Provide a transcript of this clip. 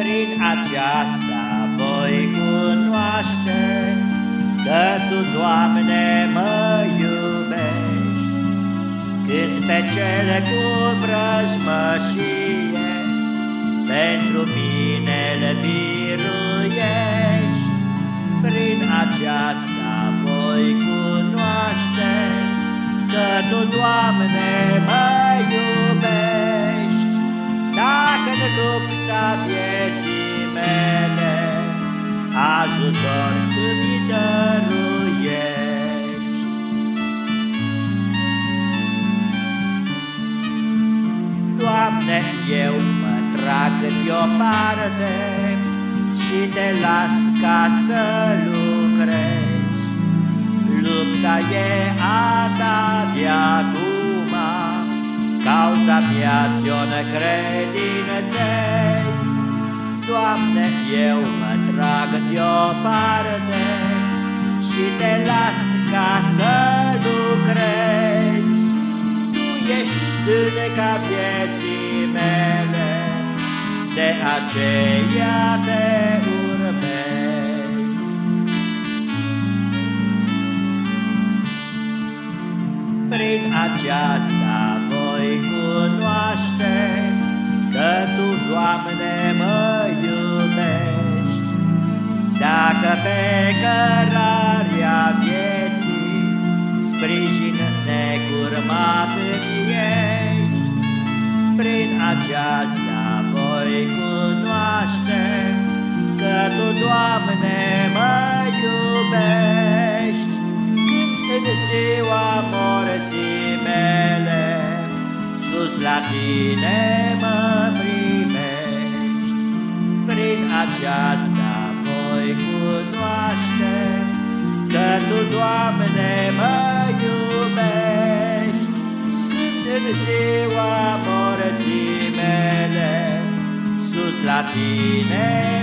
Prin aceasta voi cunoaște Că Tu, Doamne, mă iubești. Când pe cele cu vrăjmășie Pentru mine le biruiești. Prin aceasta voi cunoaște Că Tu, Doamne, mă iubești Dacă în lupta vieții mele Ajutor îmi dăruiești Doamne, eu mă trag de-o parte Și te las ca să lucrezi. Lupta e Cauza mea ți-o necredințezi Doamne, eu mă trag de-o parte Și te las ca să lucrezi. Tu ești stâneca vieții mele De aceea te urmez Prin aceasta voi cunoaște Că Tu, Doamne, mă iubești. Dacă pe cărarea vieții Sprijin necurmat ești Prin aceasta voi cunoaște Că Tu, Doamne, mă iubești. Când în ziua la Tine mă primești Prin aceasta voi cunoaște Că Tu, Doamne, mă iubești. Când în ziua morții mele Sus la Tine mă primești